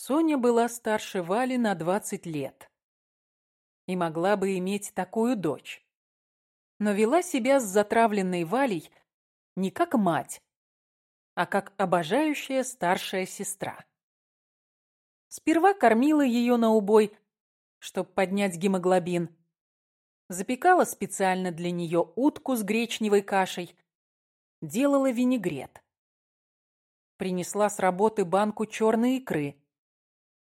Соня была старше Вали на 20 лет и могла бы иметь такую дочь. Но вела себя с затравленной Валей не как мать, а как обожающая старшая сестра. Сперва кормила ее на убой, чтобы поднять гемоглобин. Запекала специально для нее утку с гречневой кашей. Делала винегрет. Принесла с работы банку черной икры.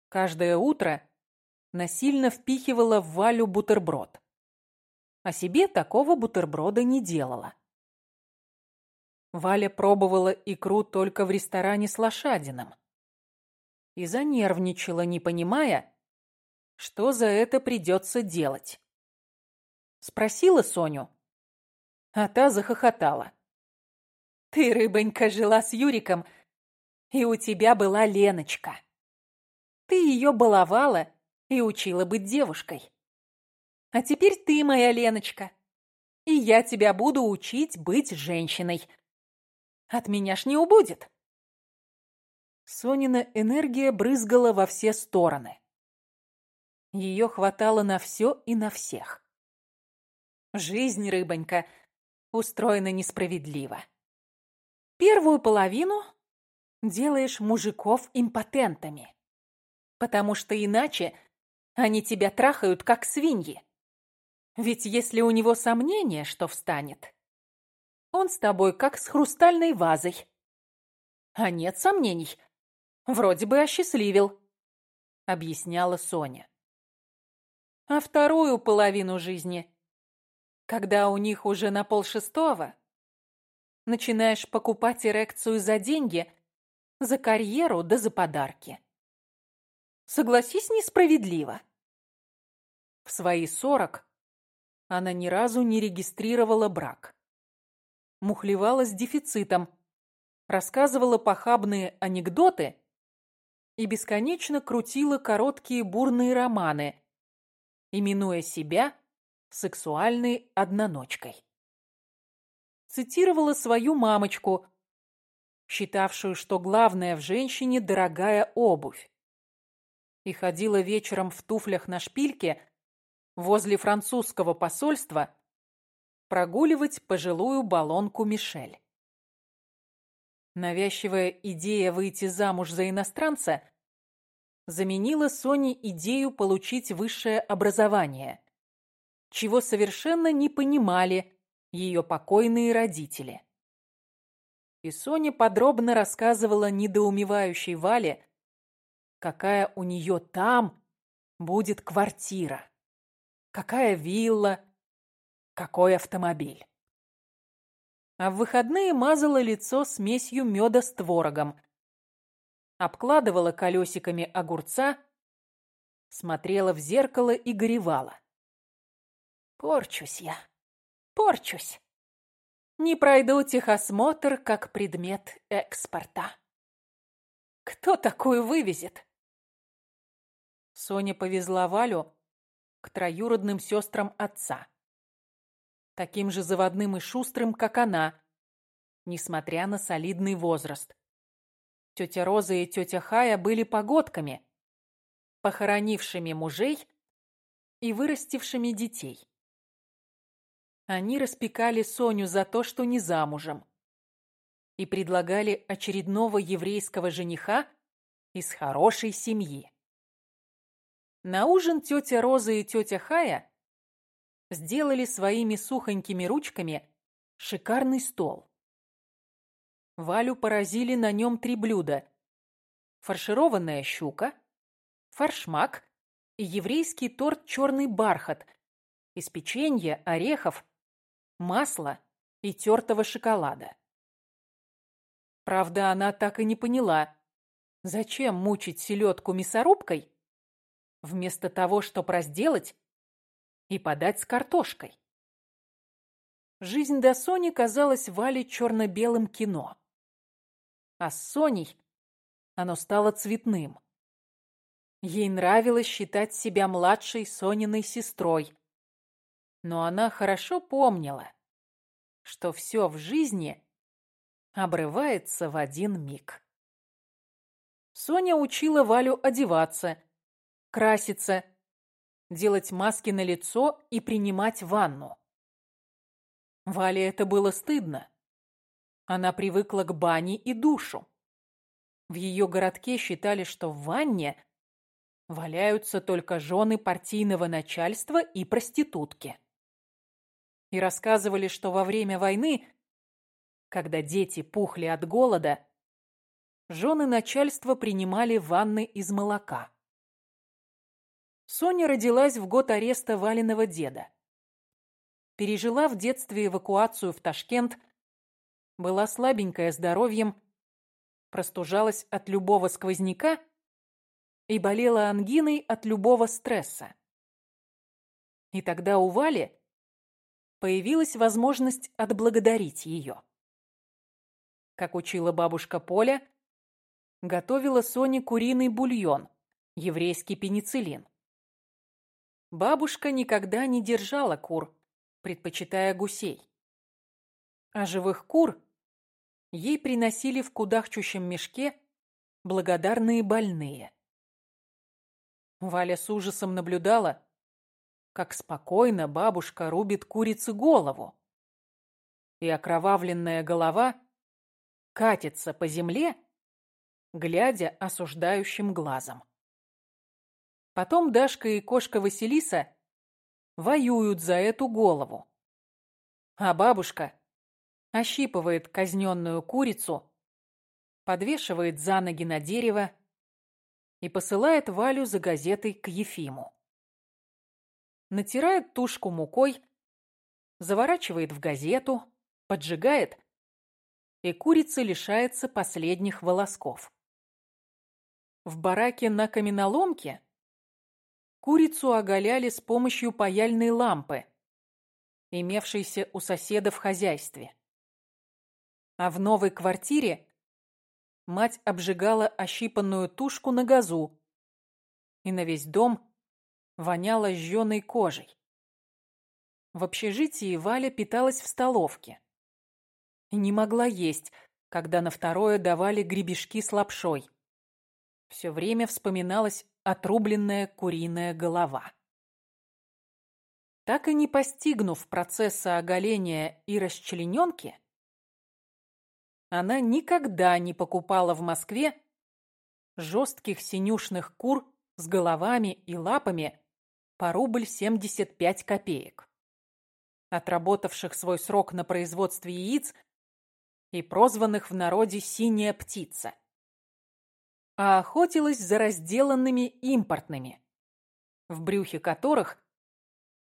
Каждое утро насильно впихивала в Валю бутерброд. А себе такого бутерброда не делала. Валя пробовала икру только в ресторане с лошадином. И занервничала, не понимая, что за это придется делать. Спросила Соню, а та захохотала. «Ты, рыбонька, жила с Юриком, и у тебя была Леночка. Ты ее баловала и учила быть девушкой. А теперь ты моя Леночка, и я тебя буду учить быть женщиной. От меня ж не убудет. Сонина энергия брызгала во все стороны. Ее хватало на все и на всех. Жизнь, рыбонька, устроена несправедливо. Первую половину делаешь мужиков импотентами, потому что иначе они тебя трахают, как свиньи. Ведь если у него сомнение, что встанет, он с тобой как с хрустальной вазой. А нет сомнений, вроде бы осчастливил, объясняла Соня. А вторую половину жизни, когда у них уже на полшестого, начинаешь покупать эрекцию за деньги, за карьеру да за подарки. Согласись, несправедливо. В свои сорок она ни разу не регистрировала брак. Мухлевала с дефицитом, рассказывала похабные анекдоты и бесконечно крутила короткие бурные романы, именуя себя сексуальной одноночкой. Цитировала свою мамочку, считавшую, что главное в женщине – дорогая обувь. И ходила вечером в туфлях на шпильке возле французского посольства прогуливать пожилую баллонку Мишель. Навязчивая идея выйти замуж за иностранца заменила Соне идею получить высшее образование, чего совершенно не понимали ее покойные родители. И Соня подробно рассказывала недоумевающей Вале, какая у нее там будет квартира. Какая вилла? Какой автомобиль? А в выходные мазала лицо смесью меда с творогом, обкладывала колесиками огурца, смотрела в зеркало и горевала. Порчусь я, порчусь. Не пройду техосмотр как предмет экспорта. Кто такую вывезет? Соня повезла Валю к троюродным сестрам отца. Таким же заводным и шустрым, как она, несмотря на солидный возраст. Тетя Роза и тетя Хая были погодками, похоронившими мужей и вырастившими детей. Они распекали Соню за то, что не замужем, и предлагали очередного еврейского жениха из хорошей семьи. На ужин тетя Роза и тетя Хая сделали своими сухонькими ручками шикарный стол. Валю поразили на нем три блюда. Фаршированная щука, фаршмак и еврейский торт «Черный бархат» из печенья, орехов, масла и тертого шоколада. Правда, она так и не поняла, зачем мучить селедку мясорубкой, вместо того, чтобы разделать и подать с картошкой. Жизнь до Сони казалась Вале черно-белым кино. А с Соней оно стало цветным. Ей нравилось считать себя младшей Сониной сестрой. Но она хорошо помнила, что все в жизни обрывается в один миг. Соня учила Валю одеваться, краситься, делать маски на лицо и принимать ванну. Вале это было стыдно. Она привыкла к бане и душу. В ее городке считали, что в ванне валяются только жены партийного начальства и проститутки. И рассказывали, что во время войны, когда дети пухли от голода, жены начальства принимали ванны из молока. Соня родилась в год ареста Валиного деда. Пережила в детстве эвакуацию в Ташкент, была слабенькая здоровьем, простужалась от любого сквозняка и болела ангиной от любого стресса. И тогда у Вали появилась возможность отблагодарить ее. Как учила бабушка Поля, готовила Соне куриный бульон, еврейский пенициллин. Бабушка никогда не держала кур, предпочитая гусей. А живых кур ей приносили в кудахчущем мешке благодарные больные. Валя с ужасом наблюдала, как спокойно бабушка рубит курице голову. И окровавленная голова катится по земле, глядя осуждающим глазом. Потом Дашка и кошка Василиса воюют за эту голову. А бабушка ощипывает казненную курицу, подвешивает за ноги на дерево и посылает Валю за газетой к Ефиму. Натирает тушку мукой, заворачивает в газету, поджигает, и курица лишается последних волосков. В бараке на каменоломке курицу оголяли с помощью паяльной лампы, имевшейся у соседа в хозяйстве. А в новой квартире мать обжигала ощипанную тушку на газу, и на весь дом воняло жженой кожей. В общежитии Валя питалась в столовке. И не могла есть, когда на второе давали гребешки с лапшой. Все время вспоминалась отрубленная куриная голова. Так и не постигнув процесса оголения и расчлененки, она никогда не покупала в Москве жестких синюшных кур с головами и лапами по рубль семьдесят пять копеек, отработавших свой срок на производстве яиц и прозванных в народе «синяя птица», а охотилась за разделанными импортными, в брюхе которых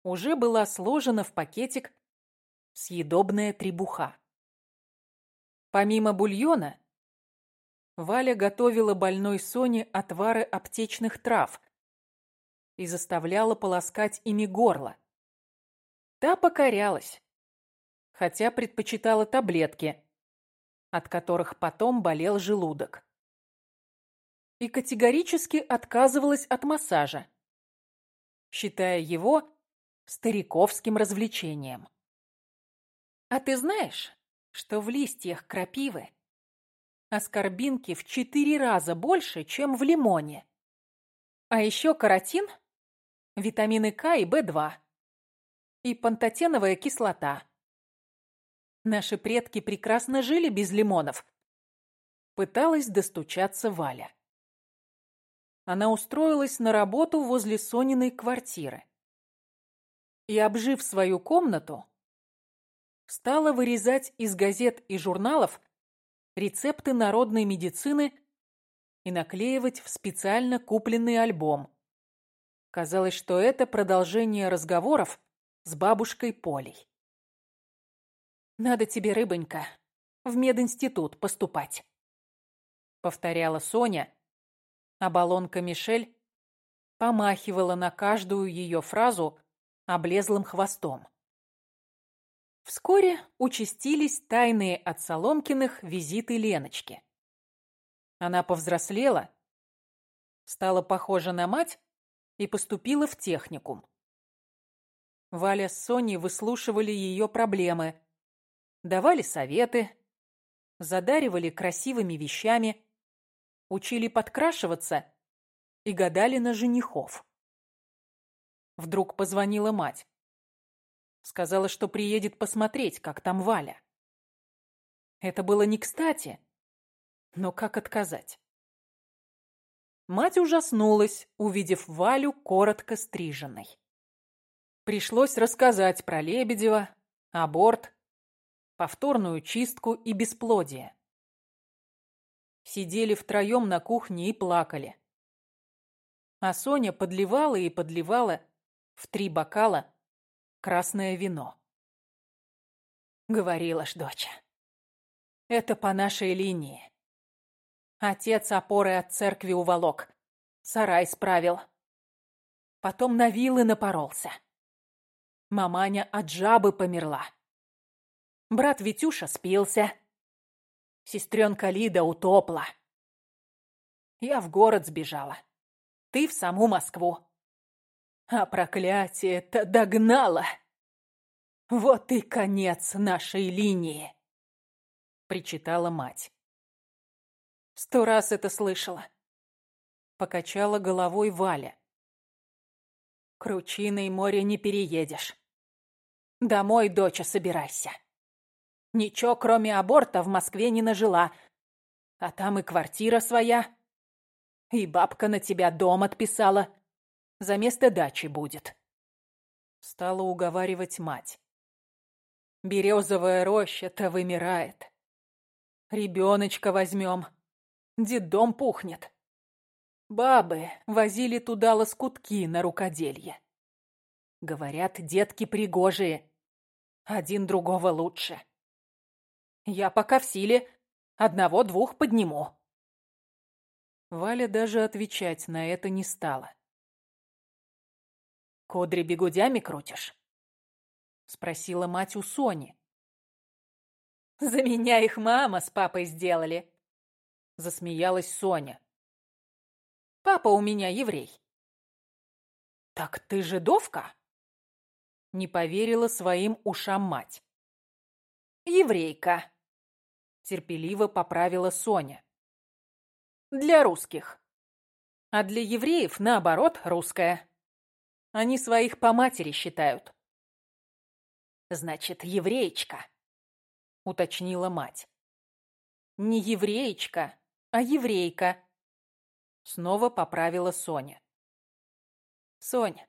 уже была сложена в пакетик съедобная требуха. Помимо бульона, Валя готовила больной Соне отвары аптечных трав и заставляла полоскать ими горло. Та покорялась, хотя предпочитала таблетки, от которых потом болел желудок. И категорически отказывалась от массажа, считая его стариковским развлечением. «А ты знаешь, что в листьях крапивы аскорбинки в четыре раза больше, чем в лимоне. А еще каротин, витамины К и В2 и пантотеновая кислота. Наши предки прекрасно жили без лимонов. Пыталась достучаться Валя. Она устроилась на работу возле Сониной квартиры. И, обжив свою комнату, стала вырезать из газет и журналов рецепты народной медицины и наклеивать в специально купленный альбом. Казалось, что это продолжение разговоров с бабушкой Полей. «Надо тебе, рыбонька, в мединститут поступать», — повторяла Соня, а баллонка Мишель помахивала на каждую ее фразу облезлым хвостом. Вскоре участились тайные от Соломкиных визиты Леночки. Она повзрослела, стала похожа на мать и поступила в техникум. Валя с Соней выслушивали ее проблемы, давали советы, задаривали красивыми вещами, учили подкрашиваться и гадали на женихов. Вдруг позвонила мать. Сказала, что приедет посмотреть, как там Валя. Это было не кстати, но как отказать? Мать ужаснулась, увидев Валю коротко стриженной. Пришлось рассказать про Лебедева, аборт, повторную чистку и бесплодие. Сидели втроем на кухне и плакали. А Соня подливала и подливала в три бокала красное вино. Говорила ж доча. Это по нашей линии. Отец опоры от церкви уволок. Сарай справил. Потом на вилы напоролся. Маманя от жабы померла. Брат Витюша спился. Сестренка Лида утопла. Я в город сбежала. Ты в саму Москву. А проклятие-то догнало. Вот и конец нашей линии, причитала мать. Сто раз это слышала. Покачала головой Валя. Кручиной море не переедешь. Домой, доча, собирайся. Ничего, кроме аборта, в Москве не нажила. А там и квартира своя. И бабка на тебя дом отписала. За место дачи будет. Стала уговаривать мать. Березовая роща-то вымирает. Ребеночка возьмем. Дедом пухнет. Бабы возили туда лоскутки на рукоделье. Говорят, детки пригожие. Один другого лучше. Я пока в силе. Одного-двух подниму. Валя даже отвечать на это не стала. «Кудри бегудями крутишь?» Спросила мать у Сони. «За меня их мама с папой сделали», засмеялась Соня. Папа у меня еврей. Так ты жидовка? Не поверила своим ушам мать. Еврейка, терпеливо поправила Соня. Для русских. А для евреев, наоборот, русская. Они своих по матери считают. Значит, евреечка, уточнила мать. Не евреечка, а еврейка. Снова поправила Соня. Сонь,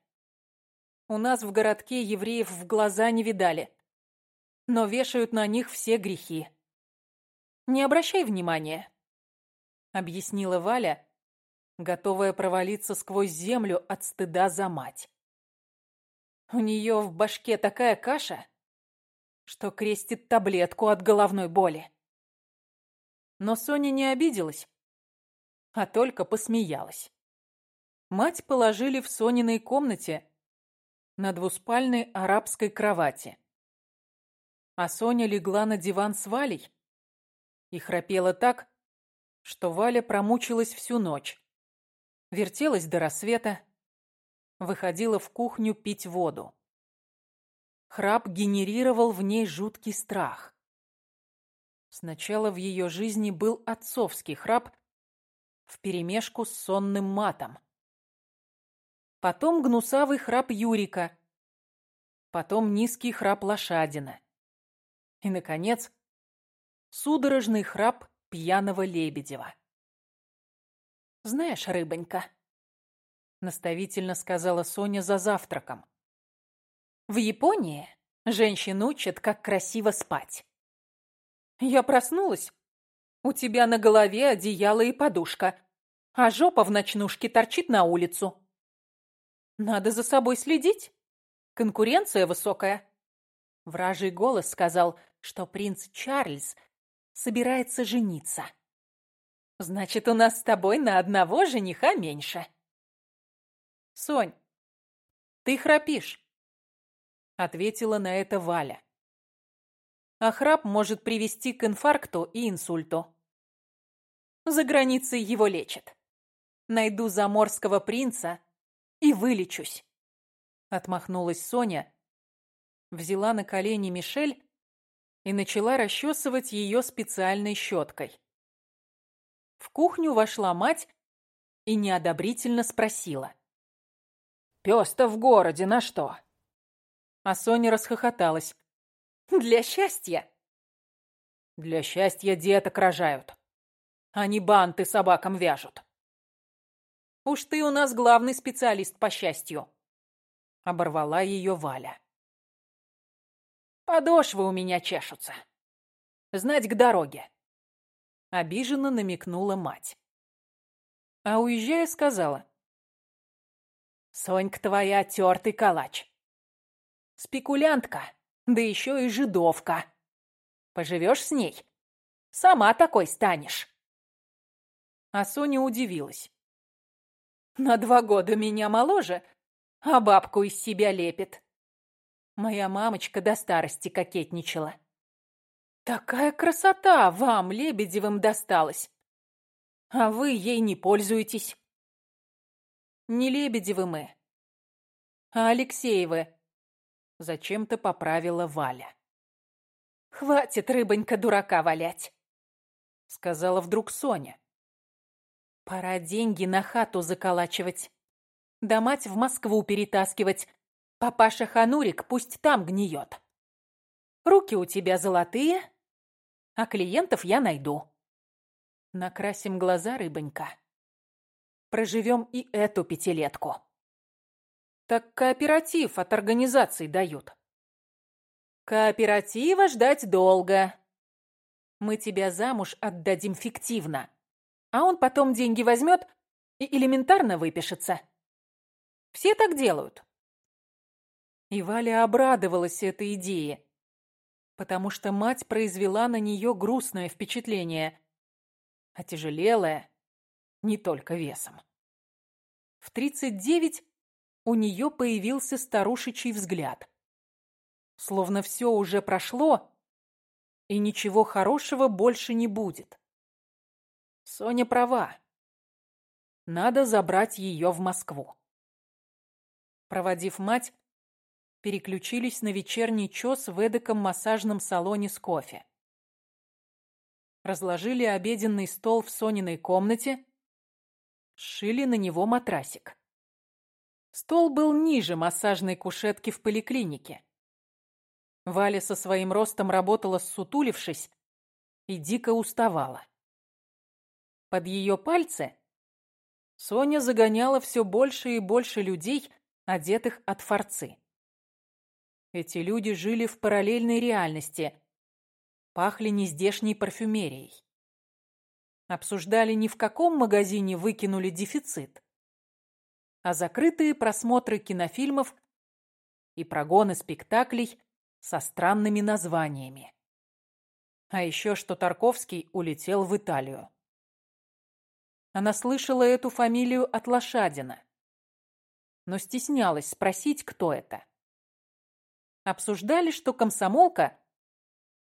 у нас в городке евреев в глаза не видали, но вешают на них все грехи. Не обращай внимания, объяснила Валя, готовая провалиться сквозь землю от стыда за мать. У нее в башке такая каша, что крестит таблетку от головной боли. Но Соня не обиделась, а только посмеялась. Мать положили в Сониной комнате на двуспальной арабской кровати. А Соня легла на диван с Валей и храпела так, что Валя промучилась всю ночь. Вертелась до рассвета, выходила в кухню пить воду. Храп генерировал в ней жуткий страх. Сначала в ее жизни был отцовский храп вперемешку с сонным матом. Потом гнусавый храп Юрика. Потом низкий храп лошадина. И, наконец, судорожный храп пьяного Лебедева. «Знаешь, рыбонька», — наставительно сказала Соня за завтраком, «в Японии женщин учат, как красиво спать. Я проснулась. У тебя на голове одеяло и подушка, а жопа в ночнушке торчит на улицу. Надо за собой следить. Конкуренция высокая. Вражий голос сказал, что принц Чарльз собирается жениться. Значит, у нас с тобой на одного жениха меньше. Сонь, ты храпишь, ответила на это Валя а храп может привести к инфаркту и инсульту. За границей его лечат. Найду заморского принца и вылечусь. Отмахнулась Соня, взяла на колени Мишель и начала расчесывать ее специальной щеткой. В кухню вошла мать и неодобрительно спросила. «Пёс-то в городе на что?» А Соня расхохоталась. «Для счастья!» «Для счастья деток рожают. Они банты собакам вяжут». «Уж ты у нас главный специалист по счастью», — оборвала ее Валя. «Подошвы у меня чешутся. Знать к дороге», — обиженно намекнула мать. А уезжая, сказала. «Сонька твоя тертый калач. Спекулянтка, да еще и жидовка. Поживешь с ней, сама такой станешь». А Соня удивилась. На два года меня моложе, а бабку из себя лепит. Моя мамочка до старости кокетничала. Такая красота вам, Лебедевым, досталась. А вы ей не пользуетесь. Не Лебедевы мы, а Алексеевы. Зачем-то поправила Валя. «Хватит, рыбонька, дурака валять», — сказала вдруг Соня. Пора деньги на хату заколачивать. Да мать в Москву перетаскивать. Папаша Ханурик пусть там гниет. Руки у тебя золотые, а клиентов я найду. Накрасим глаза, рыбонька. Проживем и эту пятилетку. Так кооператив от организаций дают. Кооператива ждать долго. Мы тебя замуж отдадим фиктивно а он потом деньги возьмет и элементарно выпишется. Все так делают. И Валя обрадовалась этой идее, потому что мать произвела на нее грустное впечатление, отяжелелое не только весом. В тридцать девять у нее появился старушечий взгляд. Словно все уже прошло, и ничего хорошего больше не будет. Соня права. Надо забрать ее в Москву. Проводив мать, переключились на вечерний чес в эдаком массажном салоне с кофе. Разложили обеденный стол в Сониной комнате, сшили на него матрасик. Стол был ниже массажной кушетки в поликлинике. Валя со своим ростом работала ссутулившись и дико уставала. Под ее пальцы Соня загоняла все больше и больше людей, одетых от форцы. Эти люди жили в параллельной реальности, пахли нездешней парфюмерией. Обсуждали ни в каком магазине выкинули дефицит, а закрытые просмотры кинофильмов и прогоны спектаклей со странными названиями. А еще что Тарковский улетел в Италию. Она слышала эту фамилию от Лошадина, но стеснялась спросить, кто это. Обсуждали, что комсомолка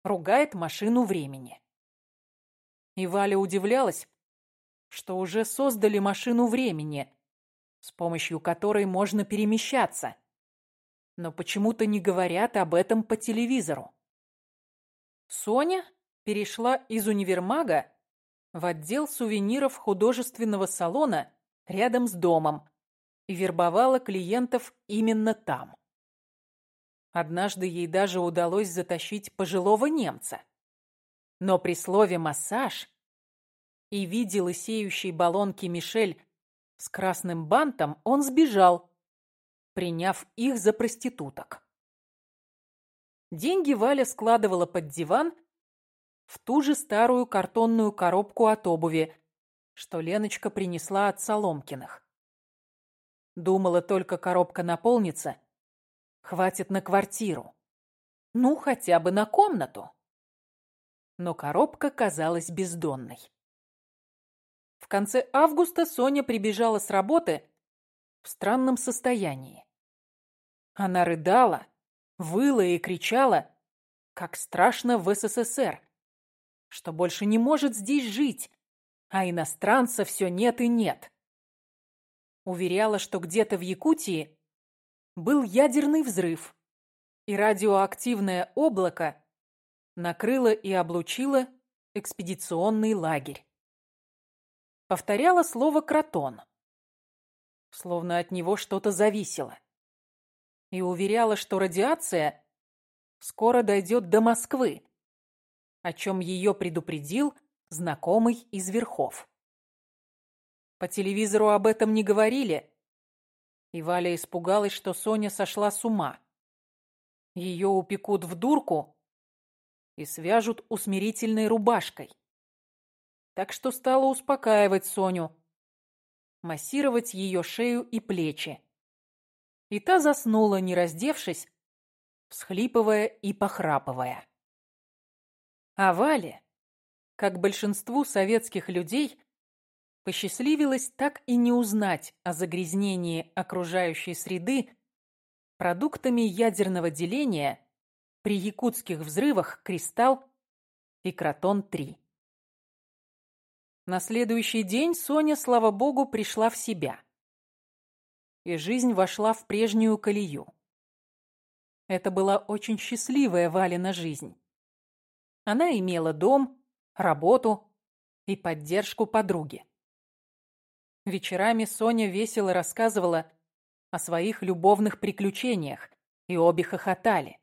ругает машину времени. И Валя удивлялась, что уже создали машину времени, с помощью которой можно перемещаться, но почему-то не говорят об этом по телевизору. Соня перешла из универмага в отдел сувениров художественного салона рядом с домом и вербовала клиентов именно там. Однажды ей даже удалось затащить пожилого немца. Но при слове «массаж» и виде лысеющей баллонки Мишель с красным бантом он сбежал, приняв их за проституток. Деньги Валя складывала под диван в ту же старую картонную коробку от обуви, что Леночка принесла от Соломкиных. Думала, только коробка наполнится, хватит на квартиру. Ну, хотя бы на комнату. Но коробка казалась бездонной. В конце августа Соня прибежала с работы в странном состоянии. Она рыдала, выла и кричала, как страшно в СССР, что больше не может здесь жить, а иностранца все нет и нет. Уверяла, что где-то в Якутии был ядерный взрыв, и радиоактивное облако накрыло и облучило экспедиционный лагерь. повторяла слово «кротон», словно от него что-то зависело, и уверяла, что радиация скоро дойдет до Москвы, о чем ее предупредил знакомый из верхов. По телевизору об этом не говорили, и Валя испугалась, что Соня сошла с ума. Ее упекут в дурку и свяжут усмирительной рубашкой. Так что стала успокаивать Соню, массировать ее шею и плечи. И та заснула, не раздевшись, всхлипывая и похрапывая. А Вале, как большинству советских людей, посчастливилось так и не узнать о загрязнении окружающей среды продуктами ядерного деления при якутских взрывах «Кристалл» и «Кротон-3». На следующий день Соня, слава богу, пришла в себя. И жизнь вошла в прежнюю колею. Это была очень счастливая Валина жизнь. Она имела дом, работу и поддержку подруги. Вечерами Соня весело рассказывала о своих любовных приключениях, и обе хохотали.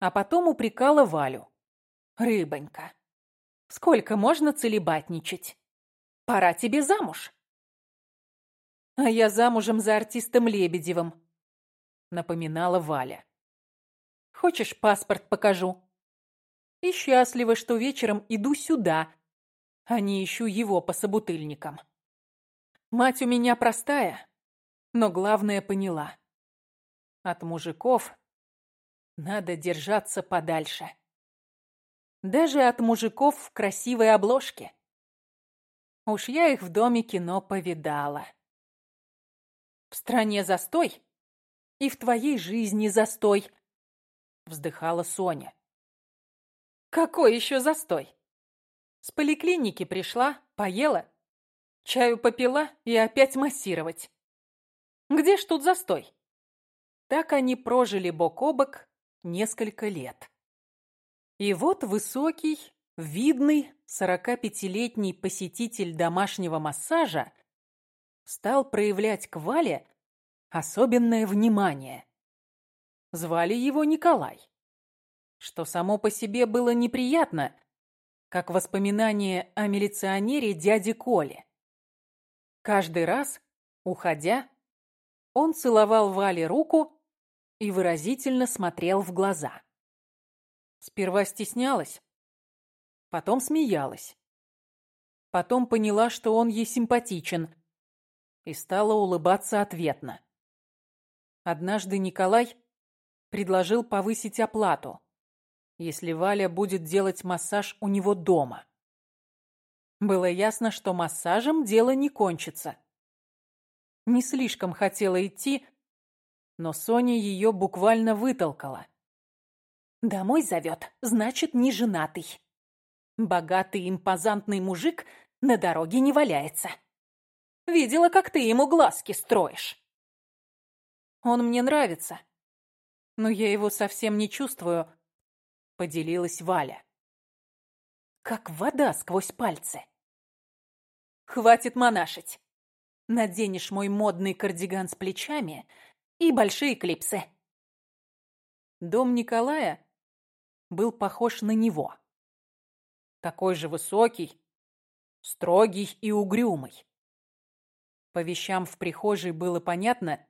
А потом упрекала Валю. «Рыбонька, сколько можно целебатничать? Пора тебе замуж». «А я замужем за артистом Лебедевым», — напоминала Валя. «Хочешь, паспорт покажу?» И счастлива, что вечером иду сюда, а не ищу его по собутыльникам. Мать у меня простая, но главное поняла. От мужиков надо держаться подальше. Даже от мужиков в красивой обложке. Уж я их в доме кино повидала. В стране застой, и в твоей жизни застой, вздыхала Соня. Какой еще застой? С поликлиники пришла, поела, чаю попила и опять массировать. Где ж тут застой? Так они прожили бок о бок несколько лет. И вот высокий, видный, 45-летний посетитель домашнего массажа стал проявлять к Вале особенное внимание. Звали его Николай, что само по себе было неприятно, как воспоминание о милиционере дяде Коле. Каждый раз, уходя, он целовал Вале руку и выразительно смотрел в глаза. Сперва стеснялась, потом смеялась. Потом поняла, что он ей симпатичен, и стала улыбаться ответно. Однажды Николай предложил повысить оплату, если Валя будет делать массаж у него дома. Было ясно, что массажем дело не кончится. Не слишком хотела идти, но Соня ее буквально вытолкала. «Домой зовет, значит, не женатый. Богатый импозантный мужик на дороге не валяется. Видела, как ты ему глазки строишь». «Он мне нравится, но я его совсем не чувствую», — поделилась Валя. «Как вода сквозь пальцы». «Хватит монашить. Наденешь мой модный кардиган с плечами — и большие клипсы. Дом Николая был похож на него. Такой же высокий, строгий и угрюмый. По вещам в прихожей было понятно,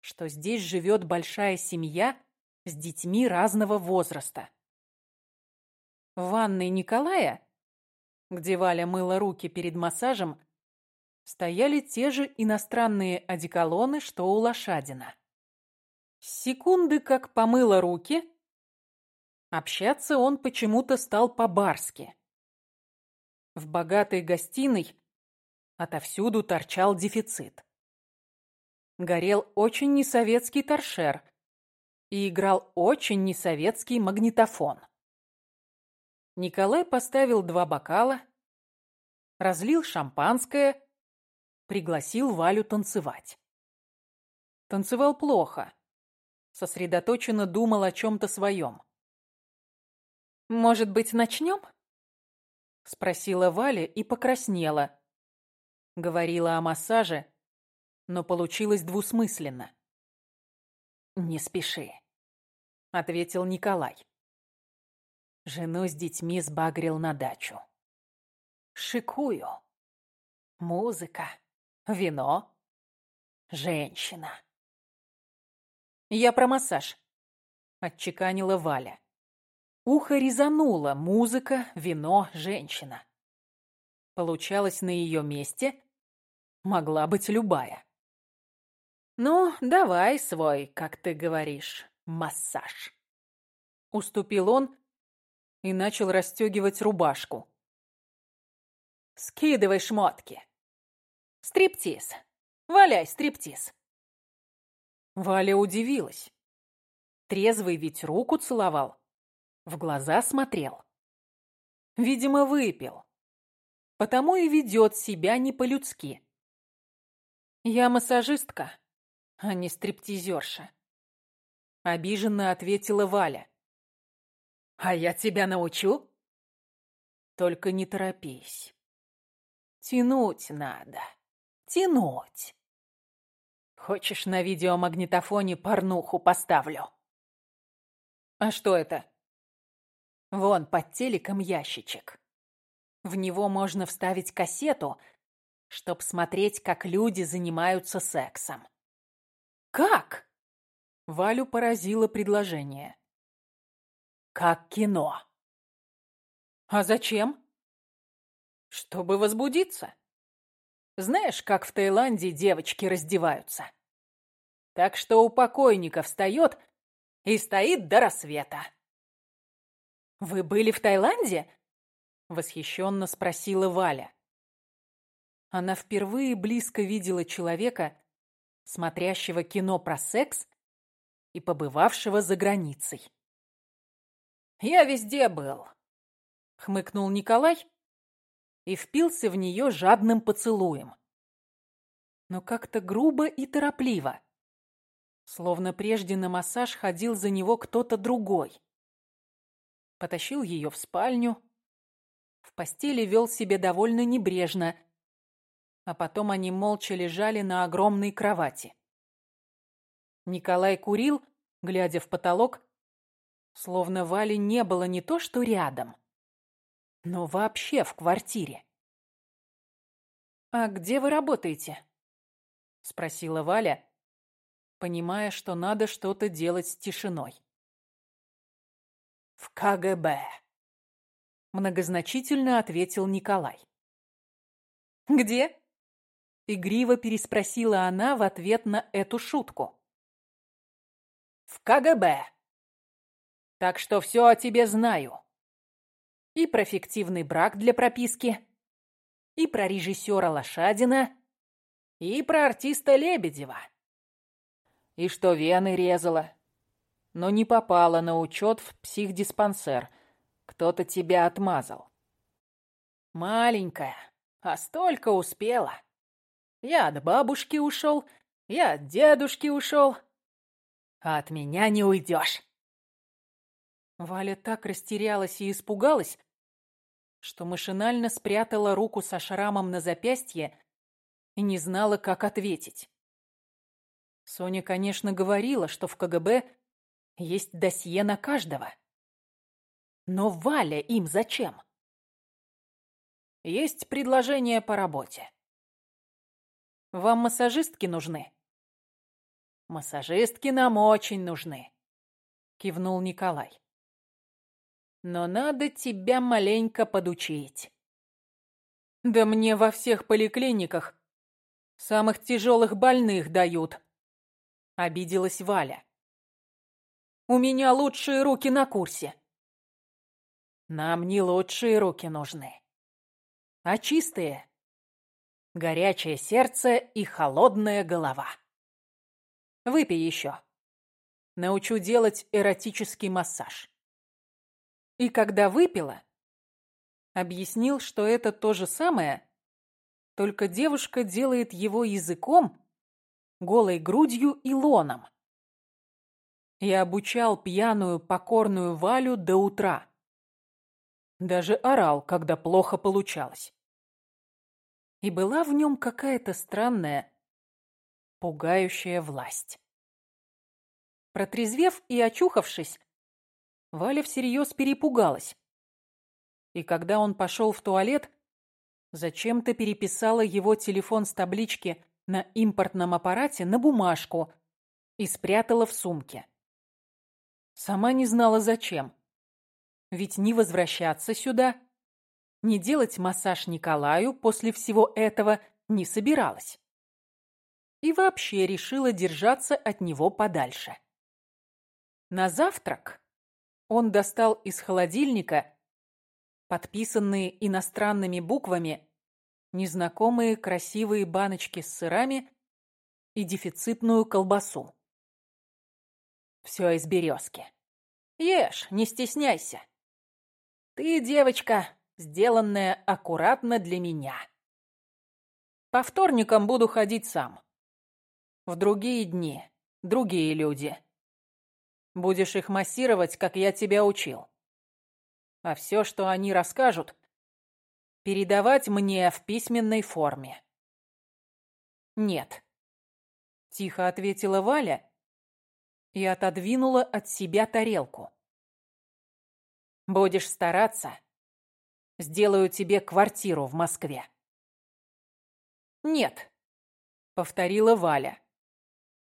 что здесь живет большая семья с детьми разного возраста. В ванной Николая, где Валя мыла руки перед массажем, стояли те же иностранные одеколоны, что у лошадина. секунды, как помыла руки, общаться он почему-то стал по-барски. В богатой гостиной отовсюду торчал дефицит. Горел очень несоветский торшер и играл очень несоветский магнитофон. Николай поставил два бокала, разлил шампанское пригласил Валю танцевать. Танцевал плохо. Сосредоточенно думал о чем-то своем. «Может быть, начнем?» Спросила Валя и покраснела, Говорила о массаже, но получилось двусмысленно. «Не спеши», — ответил Николай. Жену с детьми сбагрил на дачу. Шикую. Музыка, вино, женщина. Я про массаж, отчеканила Валя. Ухо резануло музыка, вино, женщина. Получалось, на ее месте могла быть любая. «Ну, давай свой, как ты говоришь, массаж». Уступил он и начал расстегивать рубашку. «Скидывай шмотки. Стриптиз. Валяй, стриптиз». Валя удивилась. Трезвый ведь руку целовал, в глаза смотрел. Видимо, выпил. Потому и ведет себя не по-людски. Я массажистка, а не стриптизерша. Обиженно ответила Валя. А я тебя научу? Только не торопись. Тянуть надо. Тянуть. Хочешь, на видеомагнитофоне порнуху поставлю? А что это? Вон под телеком ящичек. В него можно вставить кассету, чтоб смотреть, как люди занимаются сексом. Как? Валю поразило предложение. Как кино. А зачем? Чтобы возбудиться. Знаешь, как в Таиланде девочки раздеваются? Так что у покойника встает и стоит до рассвета. «Вы были в Таиланде?» — восхищенно спросила Валя. Она впервые близко видела человека, смотрящего кино про секс и побывавшего за границей. «Я везде был», — хмыкнул Николай и впился в нее жадным поцелуем. Но как-то грубо и торопливо, словно прежде на массаж ходил за него кто-то другой. Потащил ее в спальню, в постели вел себя довольно небрежно, а потом они молча лежали на огромной кровати. Николай курил, глядя в потолок, Словно Вали не было не то что рядом, но вообще в квартире. «А где вы работаете?» — спросила Валя, понимая, что надо что-то делать с тишиной. «В КГБ», — многозначительно ответил Николай. «Где?» — игриво переспросила она в ответ на эту шутку. «В КГБ», так что все о тебе знаю. И про фиктивный брак для прописки, и про режиссера Лошадина, и про артиста Лебедева. И что вены резала, но не попала на учет в психдиспансер. Кто-то тебя отмазал. Маленькая, а столько успела. Я от бабушки ушел, я от дедушки ушел. А от меня не уйдешь. Валя так растерялась и испугалась, что машинально спрятала руку со шрамом на запястье и не знала, как ответить. Соня, конечно, говорила, что в КГБ есть досье на каждого. Но Валя им зачем? Есть предложение по работе. Вам массажистки нужны? Массажистки нам очень нужны, кивнул Николай но надо тебя маленько подучить. Да мне во всех поликлиниках самых тяжелых больных дают, обиделась Валя. У меня лучшие руки на курсе. Нам не лучшие руки нужны, а чистые. Горячее сердце и холодная голова. Выпей еще. Научу делать эротический массаж. И когда выпила, объяснил, что это то же самое, только девушка делает его языком, голой грудью и лоном. И обучал пьяную покорную Валю до утра. Даже орал, когда плохо получалось. И была в нем какая-то странная, пугающая власть. Протрезвев и очухавшись, Валя всерьез перепугалась. И когда он пошел в туалет, зачем-то переписала его телефон с таблички на импортном аппарате на бумажку и спрятала в сумке. Сама не знала зачем. Ведь не возвращаться сюда, не делать массаж Николаю после всего этого не собиралась. И вообще решила держаться от него подальше. На завтрак он достал из холодильника подписанные иностранными буквами незнакомые красивые баночки с сырами и дефицитную колбасу. Все из березки. Ешь, не стесняйся. Ты, девочка, сделанная аккуратно для меня. По вторникам буду ходить сам. В другие дни другие люди. Будешь их массировать, как я тебя учил. А все, что они расскажут, передавать мне в письменной форме. Нет. Тихо ответила Валя и отодвинула от себя тарелку. Будешь стараться, сделаю тебе квартиру в Москве. Нет, повторила Валя.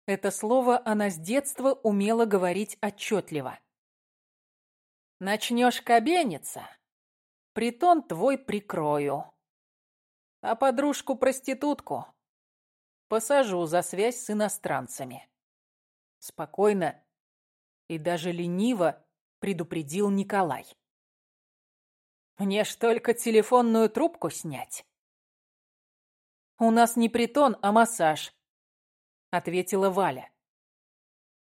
Это слово она с детства умела говорить отчетливо. Начнешь кабениться, притон твой прикрою. А подружку-проститутку посажу за связь с иностранцами. Спокойно и даже лениво предупредил Николай. Мне ж только телефонную трубку снять. У нас не притон, а массаж, — ответила Валя.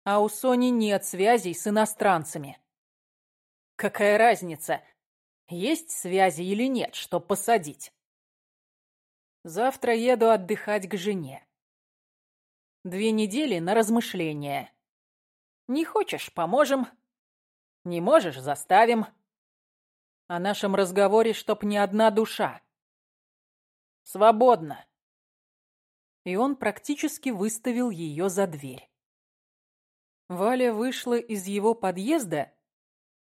«А у Сони нет связей с иностранцами». «Какая разница, есть связи или нет, чтоб посадить?» «Завтра еду отдыхать к жене. Две недели на размышления. Не хочешь — поможем. Не можешь — заставим. О нашем разговоре, чтоб ни одна душа. Свободно и он практически выставил ее за дверь. Валя вышла из его подъезда,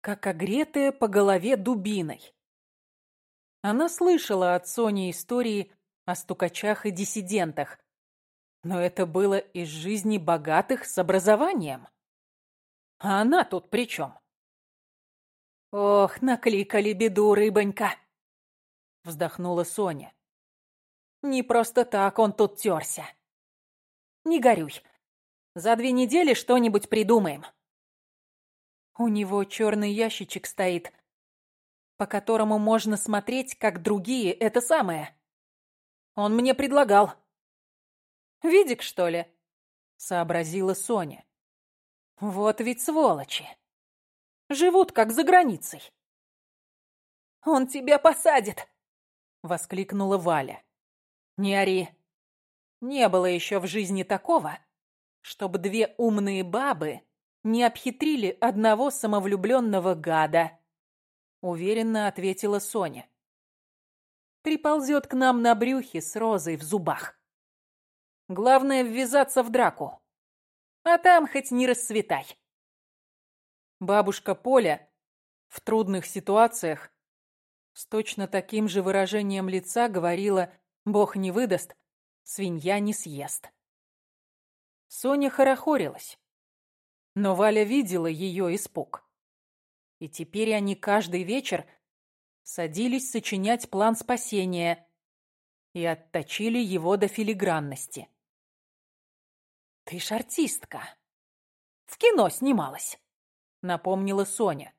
как огретая по голове дубиной. Она слышала от Сони истории о стукачах и диссидентах, но это было из жизни богатых с образованием. А она тут при чем? «Ох, накликали беду, рыбонька!» Вздохнула Соня. Не просто так он тут терся. Не горюй. За две недели что-нибудь придумаем. У него черный ящичек стоит, по которому можно смотреть, как другие это самое. Он мне предлагал. Видик, что ли? Сообразила Соня. Вот ведь сволочи. Живут как за границей. Он тебя посадит, воскликнула Валя. Не ори. Не было еще в жизни такого, чтобы две умные бабы не обхитрили одного самовлюбленного гада, уверенно ответила Соня. Приползет к нам на брюхе с розой в зубах. Главное ввязаться в драку. А там хоть не расцветай. Бабушка Поля в трудных ситуациях с точно таким же выражением лица говорила Бог не выдаст, свинья не съест. Соня хорохорилась, но Валя видела ее испуг. И теперь они каждый вечер садились сочинять план спасения и отточили его до филигранности. «Ты ж артистка. В кино снималась», — напомнила Соня.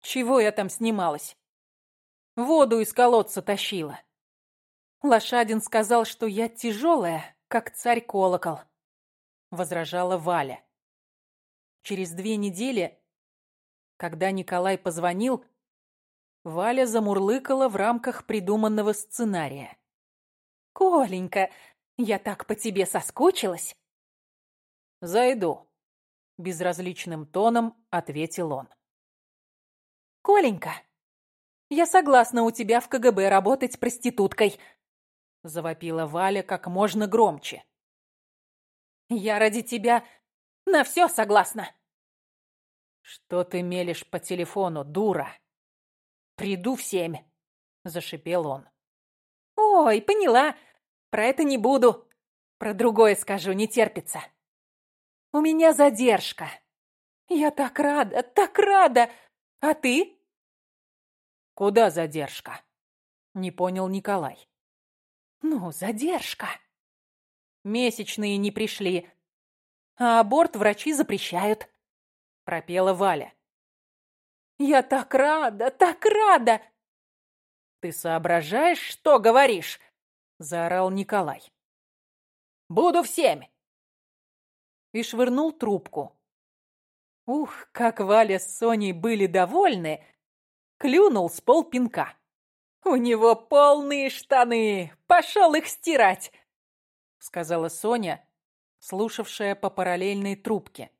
«Чего я там снималась? Воду из колодца тащила». Лошадин сказал, что я тяжелая, как царь-колокол, возражала Валя. Через две недели, когда Николай позвонил, Валя замурлыкала в рамках придуманного сценария. «Коленька, я так по тебе соскучилась!» «Зайду», — безразличным тоном ответил он. «Коленька, я согласна у тебя в КГБ работать проституткой», Завопила Валя как можно громче. «Я ради тебя на все согласна!» «Что ты мелешь по телефону, дура?» «Приду в семь», — зашипел он. «Ой, поняла. Про это не буду. Про другое скажу, не терпится. У меня задержка. Я так рада, так рада. А ты?» «Куда задержка?» — не понял Николай. «Ну, задержка. Месячные не пришли, а аборт врачи запрещают», — пропела Валя. «Я так рада, так рада!» «Ты соображаешь, что говоришь?» — заорал Николай. «Буду в семь!» И швырнул трубку. Ух, как Валя с Соней были довольны! Клюнул с полпинка. «У него полные штаны! Пошел их стирать!» Сказала Соня, слушавшая по параллельной трубке.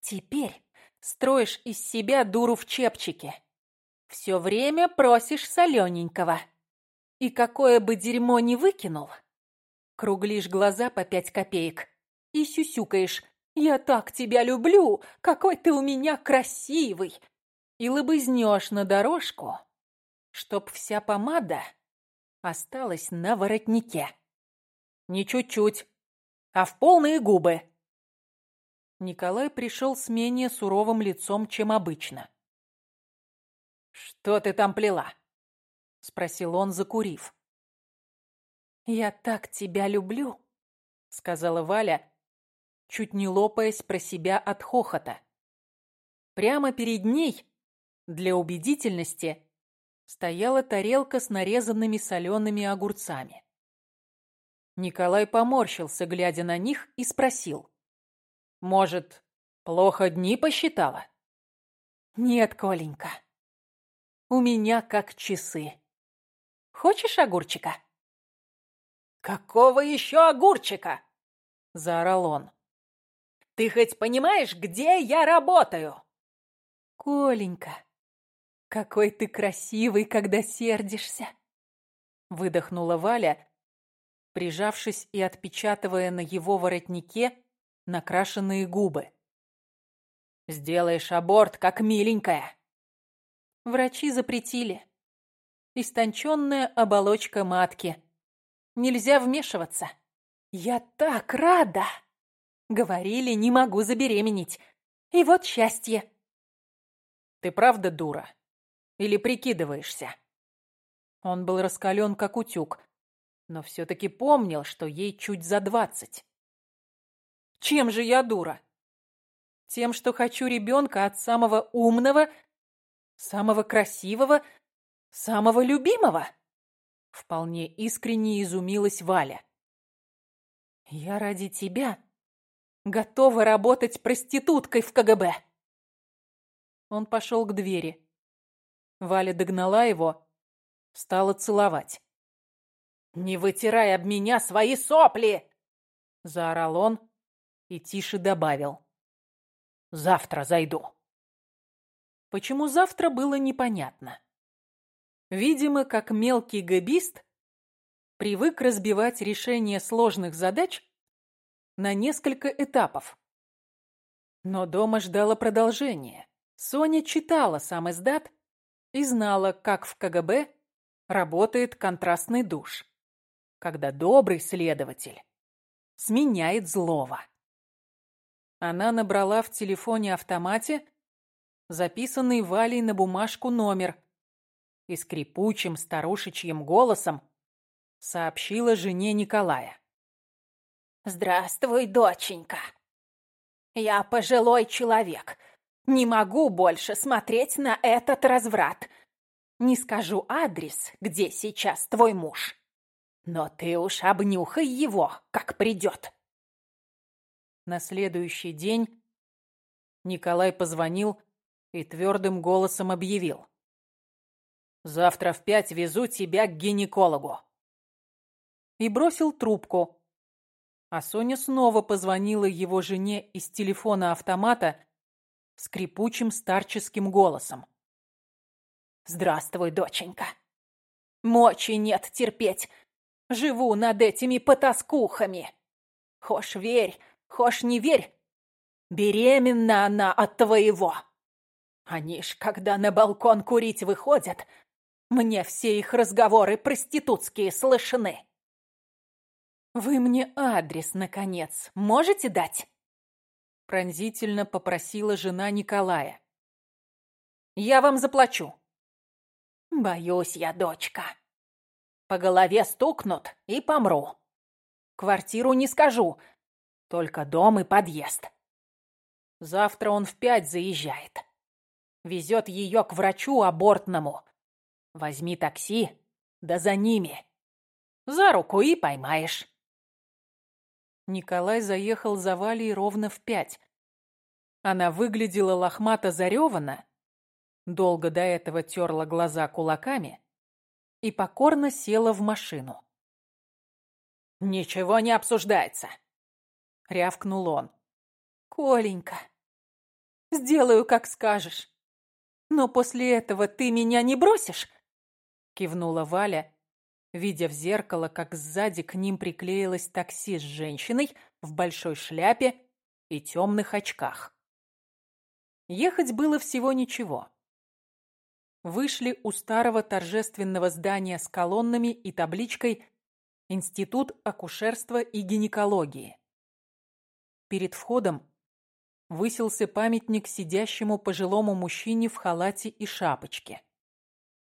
«Теперь строишь из себя дуру в чепчике. Все время просишь солененького. И какое бы дерьмо ни выкинул, круглишь глаза по пять копеек и сюсюкаешь «Я так тебя люблю! Какой ты у меня красивый!» И лыбызнешь на дорожку, чтоб вся помада осталась на воротнике. Не чуть-чуть, а в полные губы. Николай пришел с менее суровым лицом, чем обычно. «Что ты там плела?» — спросил он, закурив. «Я так тебя люблю», — сказала Валя, чуть не лопаясь про себя от хохота. Прямо перед ней, для убедительности, стояла тарелка с нарезанными солеными огурцами. Николай поморщился, глядя на них, и спросил. «Может, плохо дни посчитала?» «Нет, Коленька, у меня как часы. Хочешь огурчика?» «Какого еще огурчика?» — заорал он. Ты хоть понимаешь, где я работаю?» «Коленька, какой ты красивый, когда сердишься!» Выдохнула Валя, прижавшись и отпечатывая на его воротнике накрашенные губы. «Сделаешь аборт, как миленькая!» Врачи запретили. Истонченная оболочка матки. Нельзя вмешиваться. Я так рада! Говорили, не могу забеременеть. И вот счастье. Ты правда дура? Или прикидываешься? Он был раскален, как утюг, но все-таки помнил, что ей чуть за двадцать. Чем же я дура? Тем, что хочу ребенка от самого умного, самого красивого, самого любимого? Вполне искренне изумилась Валя. Я ради тебя готова работать проституткой в КГБ. Он пошел к двери. Валя догнала его, стала целовать. «Не вытирай об меня свои сопли!» Заорал он и тише добавил. «Завтра зайду». Почему завтра было непонятно. Видимо, как мелкий габист привык разбивать решение сложных задач на несколько этапов. Но дома ждало продолжение. Соня читала сам издат и знала, как в КГБ работает контрастный душ, когда добрый следователь сменяет злого. Она набрала в телефоне-автомате записанный Валей на бумажку номер и скрипучим старушечьим голосом сообщила жене Николая. «Здравствуй, доченька. Я пожилой человек. Не могу больше смотреть на этот разврат. Не скажу адрес, где сейчас твой муж. Но ты уж обнюхай его, как придет». На следующий день Николай позвонил и твердым голосом объявил. «Завтра в пять везу тебя к гинекологу». И бросил трубку, а Соня снова позвонила его жене из телефона автомата скрипучим старческим голосом. «Здравствуй, доченька. Мочи нет терпеть. Живу над этими потаскухами. Хошь верь, хошь не верь. Беременна она от твоего. Они ж, когда на балкон курить выходят, мне все их разговоры проститутские слышны. Вы мне адрес, наконец, можете дать? Пронзительно попросила жена Николая. Я вам заплачу. Боюсь я, дочка. По голове стукнут и помру. Квартиру не скажу, только дом и подъезд. Завтра он в пять заезжает. Везет ее к врачу абортному. Возьми такси, да за ними. За руку и поймаешь. Николай заехал за Валей ровно в пять. Она выглядела лохмато заревана, долго до этого терла глаза кулаками и покорно села в машину. «Ничего не обсуждается», — рявкнул он. «Коленька, сделаю, как скажешь. Но после этого ты меня не бросишь?» Кивнула Валя, видя в зеркало, как сзади к ним приклеилось такси с женщиной в большой шляпе и темных очках. Ехать было всего ничего вышли у старого торжественного здания с колоннами и табличкой «Институт акушерства и гинекологии». Перед входом высился памятник сидящему пожилому мужчине в халате и шапочке.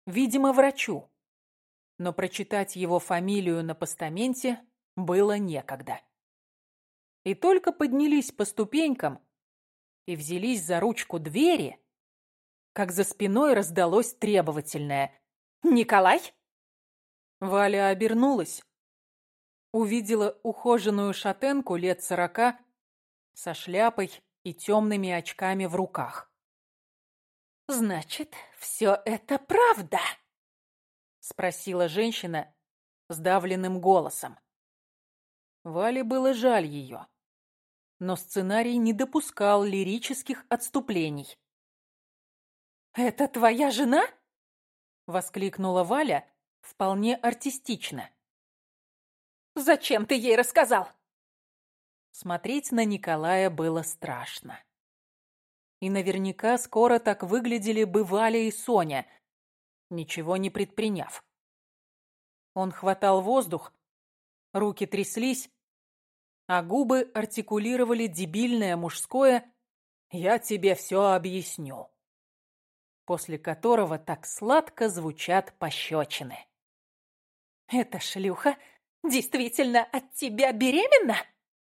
Видимо, врачу. Но прочитать его фамилию на постаменте было некогда. И только поднялись по ступенькам и взялись за ручку двери, как за спиной раздалось требовательное «Николай?» Валя обернулась, увидела ухоженную шатенку лет сорока со шляпой и темными очками в руках. «Значит, все это правда?» — спросила женщина сдавленным голосом. Вале было жаль ее, но сценарий не допускал лирических отступлений. «Это твоя жена?» — воскликнула Валя вполне артистично. «Зачем ты ей рассказал?» Смотреть на Николая было страшно. И наверняка скоро так выглядели бы Валя и Соня, ничего не предприняв. Он хватал воздух, руки тряслись, а губы артикулировали дебильное мужское «Я тебе все объясню» после которого так сладко звучат пощечины. «Эта шлюха действительно от тебя беременна?»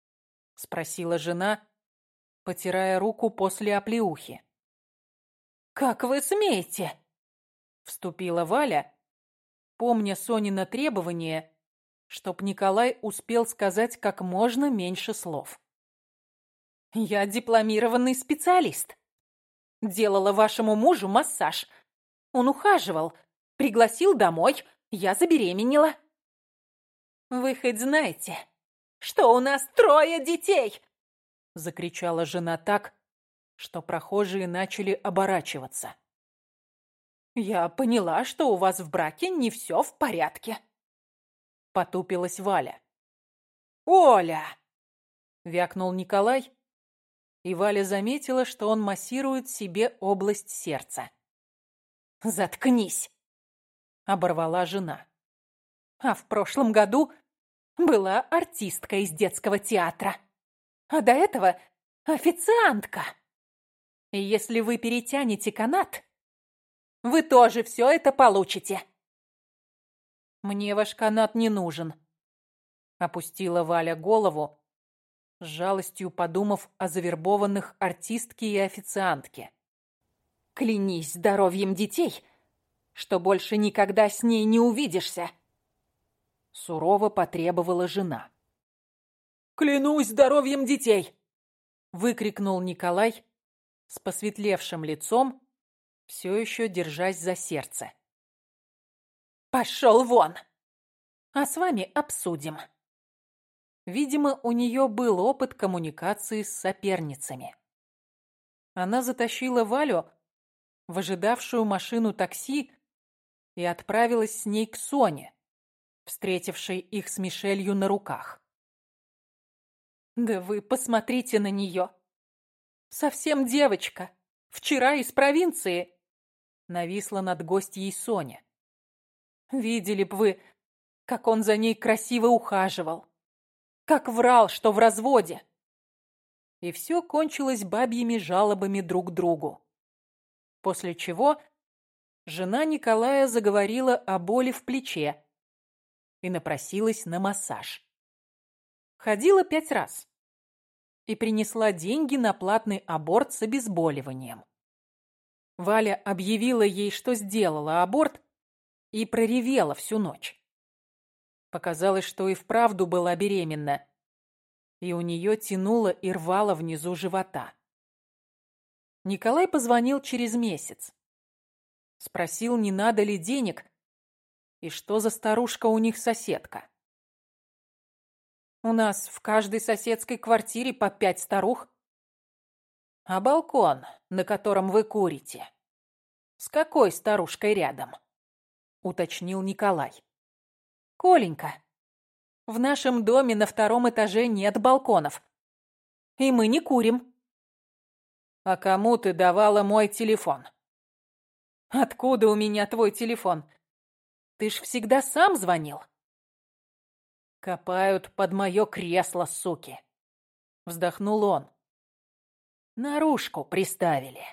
— спросила жена, потирая руку после оплеухи. «Как вы смеете?» — вступила Валя, помня Сонина требование, чтоб Николай успел сказать как можно меньше слов. «Я дипломированный специалист. Делала вашему мужу массаж. Он ухаживал, пригласил домой, я забеременела. Вы хоть знаете, что у нас трое детей? Закричала жена так, что прохожие начали оборачиваться. «Я поняла, что у вас в браке не все в порядке», — потупилась Валя. «Оля!» — вякнул Николай, и Валя заметила, что он массирует себе область сердца. «Заткнись!» — оборвала жена. «А в прошлом году была артистка из детского театра, а до этого официантка. И если вы перетянете канат, вы тоже все это получите». «Мне ваш канат не нужен», — опустила Валя голову, с жалостью подумав о завербованных артистке и официантке. «Клянись здоровьем детей, что больше никогда с ней не увидишься!» Сурово потребовала жена. «Клянусь здоровьем детей!» Выкрикнул Николай с посветлевшим лицом, все еще держась за сердце. «Пошел вон! А с вами обсудим!» Видимо, у нее был опыт коммуникации с соперницами. Она затащила Валю в ожидавшую машину такси и отправилась с ней к Соне, встретившей их с Мишелью на руках. «Да вы посмотрите на нее! Совсем девочка! Вчера из провинции!» Нависла над гостьей Соня. «Видели б вы, как он за ней красиво ухаживал! Как врал, что в разводе!» И все кончилось бабьими жалобами друг другу. После чего жена Николая заговорила о боли в плече и напросилась на массаж. Ходила пять раз и принесла деньги на платный аборт с обезболиванием. Валя объявила ей, что сделала аборт, и проревела всю ночь. Показалось, что и вправду была беременна, и у нее тянуло и рвало внизу живота. Николай позвонил через месяц. Спросил, не надо ли денег, и что за старушка у них соседка. У нас в каждой соседской квартире по пять старух. А балкон, на котором вы курите, с какой старушкой рядом? Уточнил Николай. Коленька, в нашем доме на втором этаже нет балконов. И мы не курим. А кому ты давала мой телефон? Откуда у меня твой телефон? Ты ж всегда сам звонил. Копают под мое кресло, суки. Вздохнул он. Наружку приставили.